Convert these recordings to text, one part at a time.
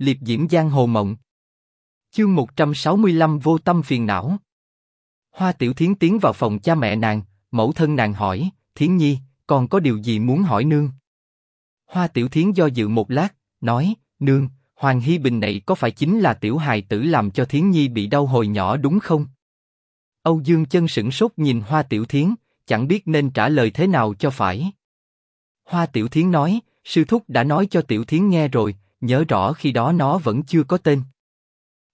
liệp diễm giang hồ mộng. Chương 165 vô tâm phiền não. Hoa Tiểu Thiến tiến vào phòng cha mẹ nàng, mẫu thân nàng hỏi, Thiến Nhi, còn có điều gì muốn hỏi nương? Hoa Tiểu Thiến do dự một lát, nói, nương, Hoàng Hy Bình này có phải chính là tiểu hài tử làm cho Thiến Nhi bị đau hồi nhỏ đúng không? Âu Dương chân sững sốt nhìn Hoa Tiểu Thiến, chẳng biết nên trả lời thế nào cho phải. Hoa Tiểu Thiến nói, sư thúc đã nói cho Tiểu Thiến nghe rồi, nhớ rõ khi đó nó vẫn chưa có tên.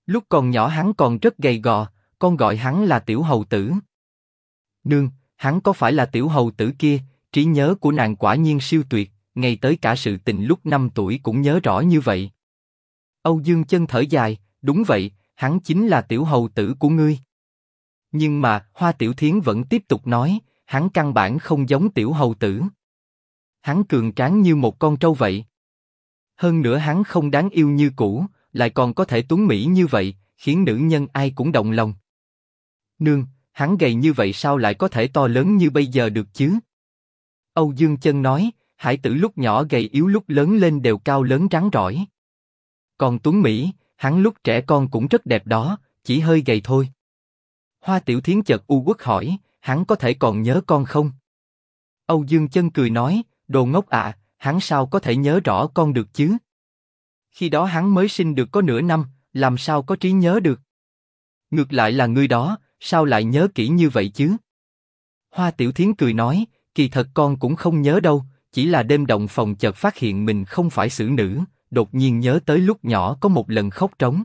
Lúc còn nhỏ hắn còn rất gầy gò, con gọi hắn là Tiểu Hầu Tử. Nương, hắn có phải là Tiểu Hầu Tử kia? Trí nhớ của nàng quả nhiên siêu tuyệt, ngay tới cả sự tình lúc 5 tuổi cũng nhớ rõ như vậy. Âu Dương chân thở dài, đúng vậy, hắn chính là Tiểu Hầu Tử của ngươi. Nhưng mà Hoa Tiểu Thiến vẫn tiếp tục nói, hắn căn bản không giống Tiểu Hầu Tử. Hắn cường tráng như một con trâu vậy. Hơn nữa hắn không đáng yêu như cũ, lại còn có thể tuấn mỹ như vậy, khiến nữ nhân ai cũng động lòng. Nương, hắn gầy như vậy sao lại có thể to lớn như bây giờ được chứ? Âu Dương Chân nói, Hải Tử lúc nhỏ gầy yếu lúc lớn lên đều cao lớn trắng rỏi. Còn Tuấn Mỹ, hắn lúc trẻ con cũng rất đẹp đó, chỉ hơi gầy thôi. Hoa Tiểu Thiến chợt u uất hỏi, hắn có thể còn nhớ con không? Âu Dương Chân cười nói, đồ ngốc ạ, hắn sao có thể nhớ rõ con được chứ? Khi đó hắn mới sinh được có nửa năm, làm sao có trí nhớ được? Ngược lại là ngươi đó, sao lại nhớ kỹ như vậy chứ? Hoa Tiểu Thiến cười nói, kỳ thật con cũng không nhớ đâu, chỉ là đêm động phòng chợt phát hiện mình không phải xử nữ, đột nhiên nhớ tới lúc nhỏ có một lần khóc trống.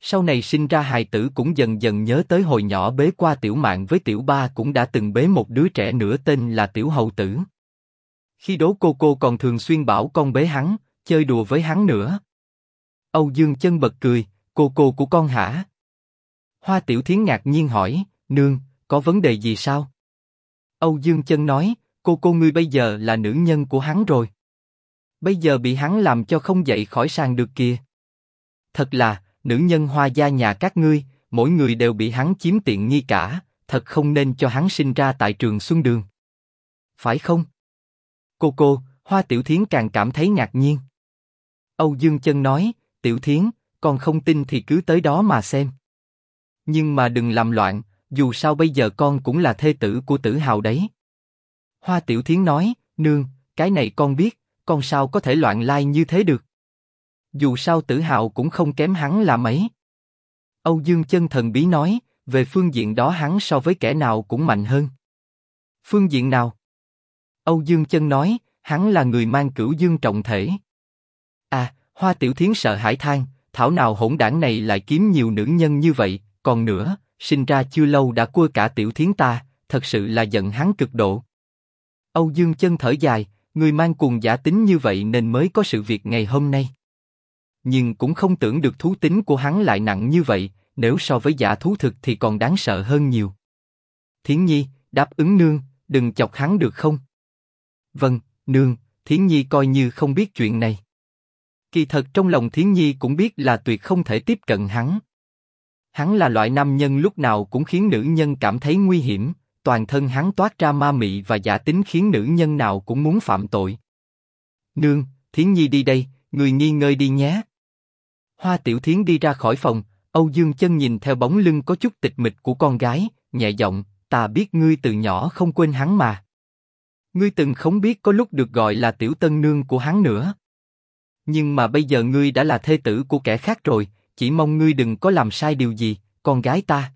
Sau này sinh ra hài tử cũng dần dần nhớ tới hồi nhỏ bế qua tiểu mạng với tiểu ba cũng đã từng bế một đứa trẻ nữa tên là tiểu hầu tử. Khi đố cô cô còn thường xuyên bảo con bế hắn, chơi đùa với hắn nữa. Âu Dương chân bật cười, cô cô của con hả? Hoa Tiểu Thiến ngạc nhiên hỏi, nương, có vấn đề gì sao? Âu Dương chân nói, cô cô ngươi bây giờ là nữ nhân của hắn rồi. Bây giờ bị hắn làm cho không dậy khỏi sàn được kìa. Thật là, nữ nhân hoa gia nhà các ngươi, mỗi người đều bị hắn chiếm tiện nghi cả, thật không nên cho hắn sinh ra tại trường Xuân Đường. Phải không? Cô cô, Hoa Tiểu Thiến càng cảm thấy ngạc nhiên. Âu Dương Chân nói, Tiểu Thiến, con không tin thì cứ tới đó mà xem. Nhưng mà đừng làm loạn, dù sao bây giờ con cũng là thê tử của Tử Hào đấy. Hoa Tiểu Thiến nói, nương, cái này con biết, con sao có thể loạn lai như thế được? Dù sao Tử Hào cũng không kém hắn là mấy. Âu Dương Chân thần bí nói, về phương diện đó hắn so với kẻ nào cũng mạnh hơn. Phương diện nào? Âu Dương Chân nói, hắn là người mang cửu dương trọng thể. À, Hoa Tiểu Thiến sợ hãi than, thảo nào hỗn đảng này lại kiếm nhiều nữ nhân như vậy, còn nữa, sinh ra chưa lâu đã cua cả Tiểu Thiến ta, thật sự là giận hắn cực độ. Âu Dương Chân thở dài, người mang cuồng giả tính như vậy nên mới có sự việc ngày hôm nay. Nhưng cũng không tưởng được thú tính của hắn lại nặng như vậy, nếu so với giả thú thực thì còn đáng sợ hơn nhiều. Thiến Nhi, đáp ứng nương, đừng chọc hắn được không? Vâng, nương, Thiến Nhi coi như không biết chuyện này. Kỳ thật trong lòng Thiến Nhi cũng biết là tuyệt không thể tiếp cận hắn. Hắn là loại nam nhân lúc nào cũng khiến nữ nhân cảm thấy nguy hiểm, toàn thân hắn toát ra ma mị và giả tính khiến nữ nhân nào cũng muốn phạm tội. Nương, Thiến Nhi đi đây, người nghi ngơi đi nhé. Hoa Tiểu Thiến đi ra khỏi phòng, Âu Dương Chân nhìn theo bóng lưng có chút tịch mịch của con gái, nhẹ giọng, ta biết ngươi từ nhỏ không quên hắn mà. Ngươi từng không biết có lúc được gọi là tiểu tân nương của hắn nữa. Nhưng mà bây giờ ngươi đã là thê tử của kẻ khác rồi, chỉ mong ngươi đừng có làm sai điều gì, con gái ta.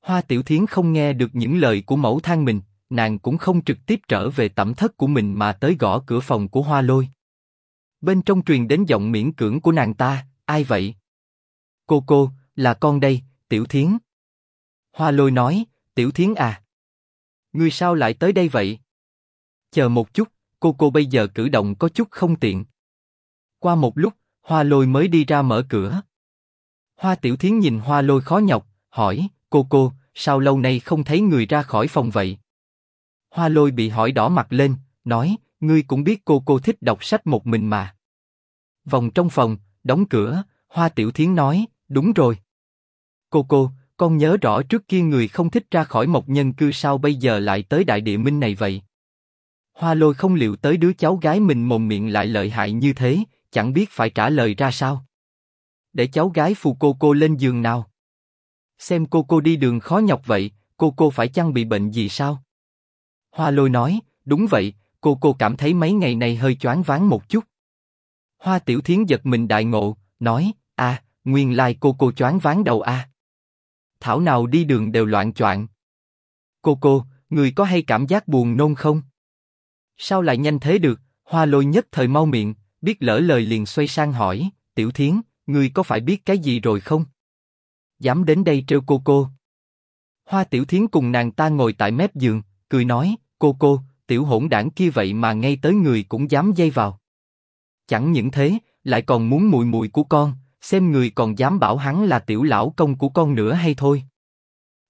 Hoa Tiểu Thiến không nghe được những lời của mẫu than mình, nàng cũng không trực tiếp trở về tẩm thất của mình mà tới gõ cửa phòng của Hoa Lôi. Bên trong truyền đến giọng miễn cưỡng của nàng ta, ai vậy? Cô cô, là con đây, Tiểu Thiến. Hoa Lôi nói, Tiểu Thiến à. Ngươi sao lại tới đây vậy? Chờ một chút, cô cô bây giờ cử động có chút không tiện. Qua một lúc, Hoa Lôi mới đi ra mở cửa. Hoa Tiểu Thiến nhìn Hoa Lôi khó nhọc, hỏi, cô cô, sao lâu nay không thấy người ra khỏi phòng vậy? Hoa Lôi bị hỏi đỏ mặt lên, nói, ngươi cũng biết cô cô thích đọc sách một mình mà. Vòng trong phòng, đóng cửa, Hoa Tiểu Thiến nói, đúng rồi. Cô cô, con nhớ rõ trước kia người không thích ra khỏi một nhân cư sao bây giờ lại tới đại địa minh này vậy? Hoa Lôi không liệu tới đứa cháu gái mình mồm miệng lại lợi hại như thế, chẳng biết phải trả lời ra sao. Để cháu gái phù cô cô lên giường nào. Xem cô cô đi đường khó nhọc vậy, cô cô phải chăng bị bệnh gì sao? Hoa lôi nói, đúng vậy, cô cô cảm thấy mấy ngày này hơi choáng váng một chút. Hoa tiểu thiến giật mình đại ngộ, nói, a, nguyên lai cô cô choáng váng đầu a. Thảo nào đi đường đều loạn choạng. Cô cô, người có hay cảm giác buồn nôn không? Sao lại nhanh thế được? Hoa lôi nhất thời mau miệng, biết lỡ lời liền xoay sang hỏi, tiểu thiến, ngươi có phải biết cái gì rồi không? Dám đến đây trêu cô cô. Hoa tiểu thiến cùng nàng ta ngồi tại mép giường, cười nói, cô cô, tiểu hỗn đảng kia vậy mà ngay tới người cũng dám dây vào. Chẳng những thế, lại còn muốn mùi mùi của con, xem người còn dám bảo hắn là tiểu lão công của con nữa hay thôi.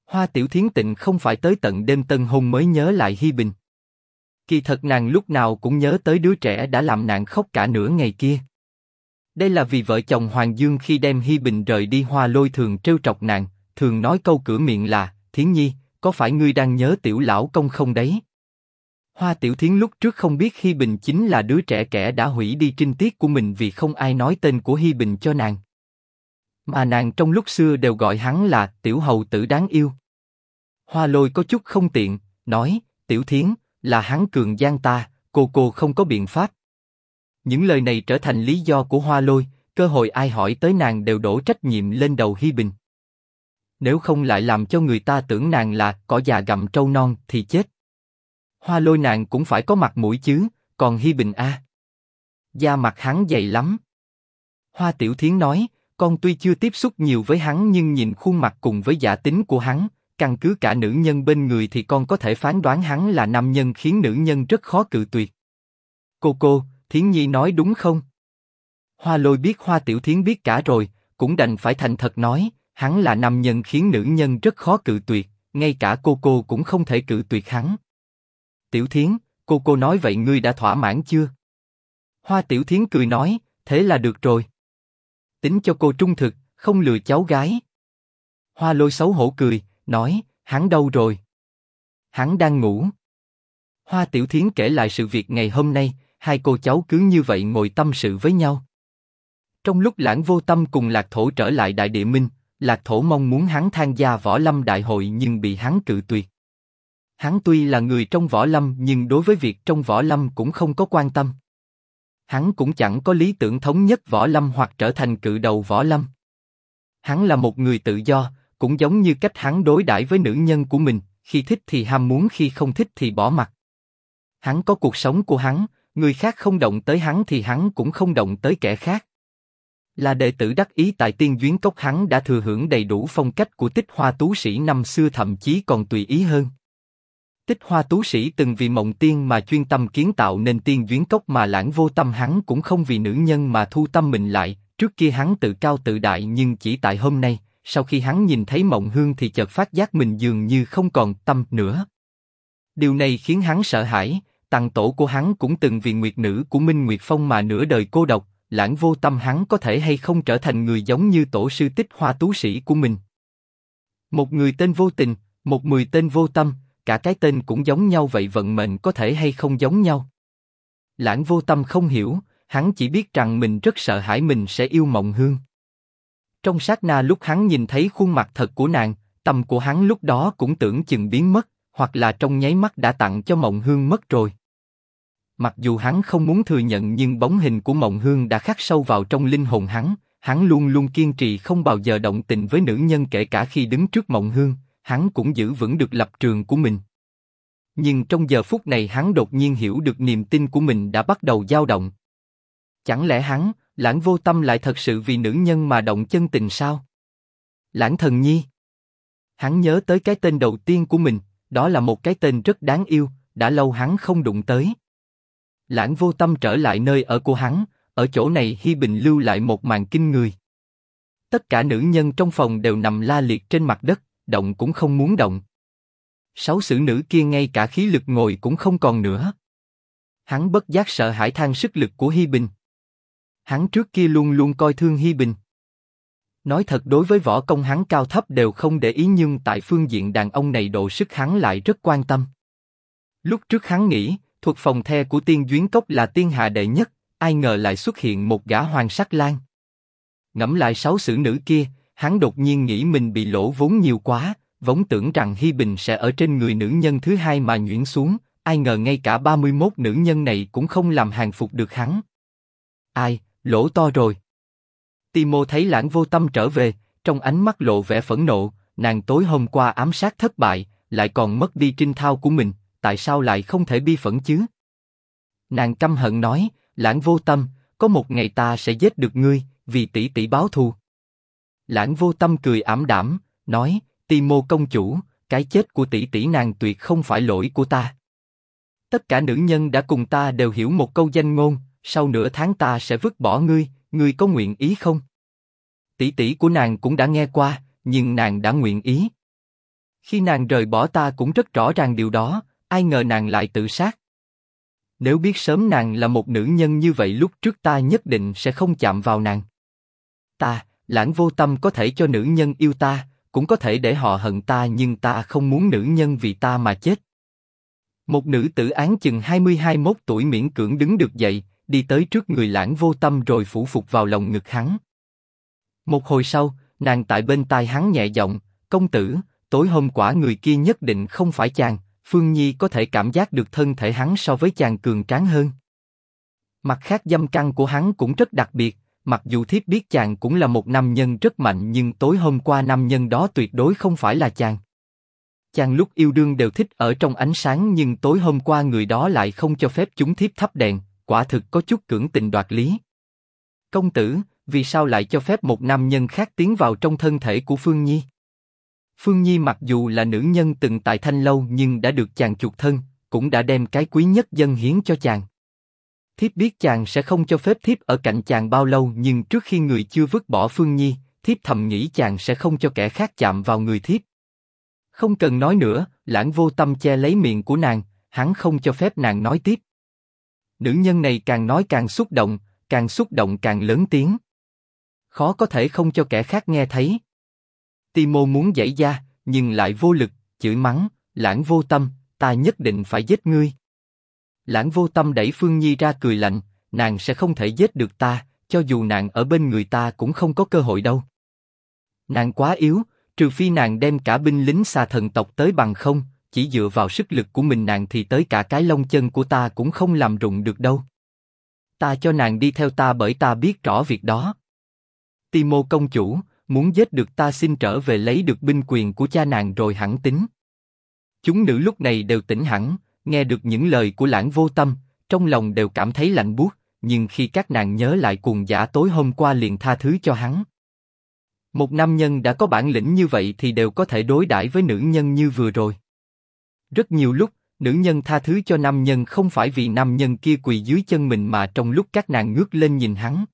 Hoa tiểu thiến tịnh không phải tới tận đêm tân hôn mới nhớ lại Hi Bình. Kỳ thật nàng lúc nào cũng nhớ tới đứa trẻ đã làm nàng khóc cả nửa ngày kia. Đây là vì vợ chồng Hoàng Dương khi đem Hi Bình rời đi hoa lôi thường trêu trọc nàng, thường nói câu cửa miệng là, Thiến Nhi, có phải ngươi đang nhớ tiểu lão công không đấy? Hoa Tiểu Thiến lúc trước không biết Hi Bình chính là đứa trẻ kẻ đã hủy đi trinh tiết của mình vì không ai nói tên của Hi Bình cho nàng. Mà nàng trong lúc xưa đều gọi hắn là Tiểu Hầu Tử đáng yêu. Hoa Lôi có chút không tiện, nói, Tiểu Thiến, là hắn cường gian ta, cô cô không có biện pháp. Những lời này trở thành lý do của Hoa Lôi, cơ hội ai hỏi tới nàng đều đổ trách nhiệm lên đầu Hi Bình. Nếu không lại làm cho người ta tưởng nàng là cỏ già gặm trâu non thì chết. Hoa lôi nàng cũng phải có mặt mũi chứ, còn Hi Bình a, da mặt hắn dày lắm. Hoa Tiểu Thiến nói, con tuy chưa tiếp xúc nhiều với hắn nhưng nhìn khuôn mặt cùng với giả tính của hắn, căn cứ cả nữ nhân bên người thì con có thể phán đoán hắn là nam nhân khiến nữ nhân rất khó cự tuyệt. Cô cô, Thiến Nhi nói đúng không? Hoa lôi biết Hoa Tiểu Thiến biết cả rồi, cũng đành phải thành thật nói, hắn là nam nhân khiến nữ nhân rất khó cự tuyệt, ngay cả cô cô cũng không thể cự tuyệt hắn. Tiểu Thiến, cô cô nói vậy ngươi đã thỏa mãn chưa? Hoa Tiểu Thiến cười nói, thế là được rồi. Tính cho cô trung thực, không lừa cháu gái. Hoa Lôi xấu hổ cười, nói, hắn đâu rồi? Hắn đang ngủ. Hoa Tiểu Thiến kể lại sự việc ngày hôm nay, hai cô cháu cứ như vậy ngồi tâm sự với nhau. Trong lúc lãng vô tâm cùng Lạc Thổ trở lại Đại Địa Minh, Lạc Thổ mong muốn hắn tham gia võ lâm đại hội nhưng bị hắn cự tuyệt. Hắn tuy là người trong võ lâm nhưng đối với việc trong võ lâm cũng không có quan tâm. Hắn cũng chẳng có lý tưởng thống nhất võ lâm hoặc trở thành cự đầu võ lâm. Hắn là một người tự do, cũng giống như cách hắn đối đãi với nữ nhân của mình, khi thích thì ham muốn khi không thích thì bỏ mặc. Hắn có cuộc sống của hắn, người khác không động tới hắn thì hắn cũng không động tới kẻ khác. Là đệ tử đắc ý tại tiên duyên cốc hắn đã thừa hưởng đầy đủ phong cách của tích hoa tú sĩ năm xưa thậm chí còn tùy ý hơn. Tích Hoa Tú Sĩ từng vì mộng tiên mà chuyên tâm kiến tạo nên tiên duyên cốc mà lãng vô tâm hắn cũng không vì nữ nhân mà thu tâm mình lại. Trước kia hắn tự cao tự đại nhưng chỉ tại hôm nay, sau khi hắn nhìn thấy mộng hương thì chợt phát giác mình dường như không còn tâm nữa. Điều này khiến hắn sợ hãi. Tàng tổ của hắn cũng từng vì nguyệt nữ của Minh Nguyệt Phong mà nửa đời cô độc. Lãng vô tâm hắn có thể hay không trở thành người giống như tổ sư Tích Hoa Tú Sĩ của mình. Một người tên vô tình, một người tên vô tâm, cả cái tên cũng giống nhau vậy vận mệnh có thể hay không giống nhau? Lãng vô tâm không hiểu, hắn chỉ biết rằng mình rất sợ hãi mình sẽ yêu mộng hương. Trong sát na lúc hắn nhìn thấy khuôn mặt thật của nàng, tâm của hắn lúc đó cũng tưởng chừng biến mất, hoặc là trong nháy mắt đã tặng cho mộng hương mất rồi. Mặc dù hắn không muốn thừa nhận nhưng bóng hình của mộng hương đã khắc sâu vào trong linh hồn hắn, hắn luôn luôn kiên trì không bao giờ động tình với nữ nhân kể cả khi đứng trước mộng hương, hắn cũng giữ vững được lập trường của mình. Nhưng trong giờ phút này hắn đột nhiên hiểu được niềm tin của mình đã bắt đầu dao động. Chẳng lẽ hắn, lãng vô tâm lại thật sự vì nữ nhân mà động chân tình sao? Lãng thần nhi. Hắn nhớ tới cái tên đầu tiên của mình, đó là một cái tên rất đáng yêu, đã lâu hắn không đụng tới. Lãng vô tâm trở lại nơi ở của hắn, ở chỗ này Hi Bình lưu lại một màn kinh người. Tất cả nữ nhân trong phòng đều nằm la liệt trên mặt đất, động cũng không muốn động. Sáu xử nữ kia ngay cả khí lực ngồi cũng không còn nữa. Hắn bất giác sợ hãi than sức lực của Hi Bình. Hắn trước kia luôn luôn coi thương Hi Bình. Nói thật đối với võ công hắn cao thấp đều không để ý nhưng tại phương diện đàn ông này độ sức hắn lại rất quan tâm. Lúc trước hắn nghĩ, thuật phòng the của tiên duyến cốc là tiên hạ đệ nhất, ai ngờ lại xuất hiện một gã hoàng sắc lang. Ngẫm lại sáu xử nữ kia, hắn đột nhiên nghĩ mình bị lỗ vốn nhiều quá, vốn tưởng rằng Hi Bình sẽ ở trên người nữ nhân thứ hai mà nhuyễn xuống, ai ngờ ngay cả 31 nữ nhân này cũng không làm hàng phục được hắn. Ai, lỗ to rồi. Timo thấy lãng vô tâm trở về, trong ánh mắt lộ vẻ phẫn nộ, nàng tối hôm qua ám sát thất bại, lại còn mất đi trinh thao của mình, tại sao lại không thể bi phẫn chứ? Nàng căm hận nói, lãng vô tâm, có một ngày ta sẽ giết được ngươi, vì tỷ tỷ báo thù. Lãng vô tâm cười ảm đạm, nói, Timo công chủ, cái chết của tỷ tỷ nàng tuyệt không phải lỗi của ta. Tất cả nữ nhân đã cùng ta đều hiểu một câu danh ngôn, sau nửa tháng ta sẽ vứt bỏ ngươi, ngươi có nguyện ý không? Tỷ tỷ của nàng cũng đã nghe qua, nhưng nàng đã nguyện ý. Khi nàng rời bỏ ta cũng rất rõ ràng điều đó, ai ngờ nàng lại tự sát. Nếu biết sớm nàng là một nữ nhân như vậy lúc trước ta nhất định sẽ không chạm vào nàng. Ta, lãng vô tâm có thể cho nữ nhân yêu ta, cũng có thể để họ hận ta nhưng ta không muốn nữ nhân vì ta mà chết. Một nữ tử án chừng 20-21 tuổi miễn cưỡng đứng được dậy, đi tới trước người lãng vô tâm rồi phủ phục vào lòng ngực hắn. Một hồi sau, nàng tại bên tai hắn nhẹ giọng, công tử, tối hôm quả người kia nhất định không phải chàng, Phương Nhi có thể cảm giác được thân thể hắn so với chàng cường tráng hơn. Mặt khác dâm căn của hắn cũng rất đặc biệt, mặc dù thiếp biết chàng cũng là một nam nhân rất mạnh nhưng tối hôm qua nam nhân đó tuyệt đối không phải là chàng. Chàng lúc yêu đương đều thích ở trong ánh sáng nhưng tối hôm qua người đó lại không cho phép chúng thiếp thắp đèn, quả thực có chút cưỡng tình đoạt lý. Công tử, vì sao lại cho phép một nam nhân khác tiến vào trong thân thể của Phương Nhi? Phương Nhi mặc dù là nữ nhân từng tại thanh lâu nhưng đã được chàng chuộc thân, cũng đã đem cái quý nhất dân hiến cho chàng. Thiếp biết chàng sẽ không cho phép thiếp ở cạnh chàng bao lâu nhưng trước khi người chưa vứt bỏ Phương Nhi, thiếp thầm nghĩ chàng sẽ không cho kẻ khác chạm vào người thiếp. Không cần nói nữa, lãng vô tâm che lấy miệng của nàng, hắn không cho phép nàng nói tiếp. Nữ nhân này càng nói càng xúc động, càng xúc động càng lớn tiếng. Khó có thể không cho kẻ khác nghe thấy. Timo muốn giải ra, nhưng lại vô lực, chửi mắng, lãng vô tâm, ta nhất định phải giết ngươi. Lãng vô tâm đẩy Phương Nhi ra cười lạnh, nàng sẽ không thể giết được ta, cho dù nàng ở bên người ta cũng không có cơ hội đâu. Nàng quá yếu, trừ phi nàng đem cả binh lính xa thần tộc tới bằng không, chỉ dựa vào sức lực của mình nàng thì tới cả cái lông chân của ta cũng không làm rụng được đâu. Ta cho nàng đi theo ta bởi ta biết rõ việc đó. Timo công chủ, muốn giết được ta xin trở về lấy được binh quyền của cha nàng rồi hẳn tính. Chúng nữ lúc này đều tỉnh hẳn, nghe được những lời của lãng vô tâm, trong lòng đều cảm thấy lạnh buốt, nhưng khi các nàng nhớ lại cuồng giả tối hôm qua liền tha thứ cho hắn. Một nam nhân đã có bản lĩnh như vậy thì đều có thể đối đãi với nữ nhân như vừa rồi. Rất nhiều lúc, nữ nhân tha thứ cho nam nhân không phải vì nam nhân kia quỳ dưới chân mình mà trong lúc các nàng ngước lên nhìn hắn.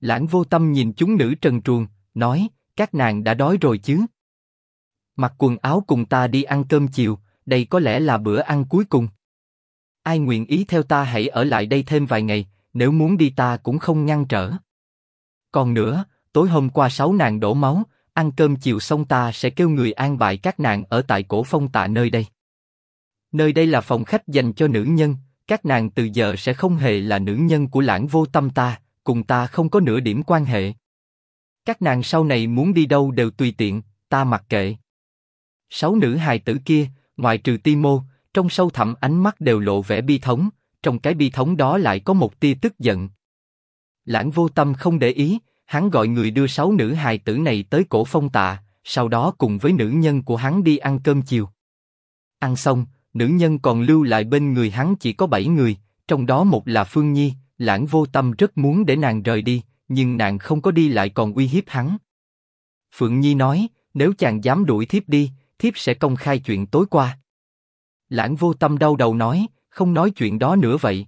Lãng vô tâm nhìn chúng nữ trần truồng, nói, các nàng đã đói rồi chứ? Mặc quần áo cùng ta đi ăn cơm chiều, đây có lẽ là bữa ăn cuối cùng. Ai nguyện ý theo ta hãy ở lại đây thêm vài ngày, nếu muốn đi ta cũng không ngăn trở. Còn nữa, tối hôm qua sáu nàng đổ máu, ăn cơm chiều xong ta sẽ kêu người an bài các nàng ở tại cổ phong tạ nơi đây. Nơi đây là phòng khách dành cho nữ nhân, các nàng từ giờ sẽ không hề là nữ nhân của lãng vô tâm ta, cùng ta không có nửa điểm quan hệ. Các nàng sau này muốn đi đâu đều tùy tiện, ta mặc kệ. Sáu nữ hài tử kia, ngoài trừ Timo, trong sâu thẳm ánh mắt đều lộ vẻ bi thống, trong cái bi thống đó lại có một tia tức giận. Lãng vô tâm không để ý, hắn gọi người đưa sáu nữ hài tử này tới cổ phong tạ, sau đó cùng với nữ nhân của hắn đi ăn cơm chiều. Ăn xong, nữ nhân còn lưu lại bên người hắn chỉ có bảy người, trong đó một là Phương Nhi, lãng vô tâm rất muốn để nàng rời đi, nhưng nàng không có đi lại còn uy hiếp hắn. Phượng Nhi nói, nếu chàng dám đuổi thiếp đi, thiếp sẽ công khai chuyện tối qua. Lãng vô tâm đau đầu nói, không nói chuyện đó nữa vậy,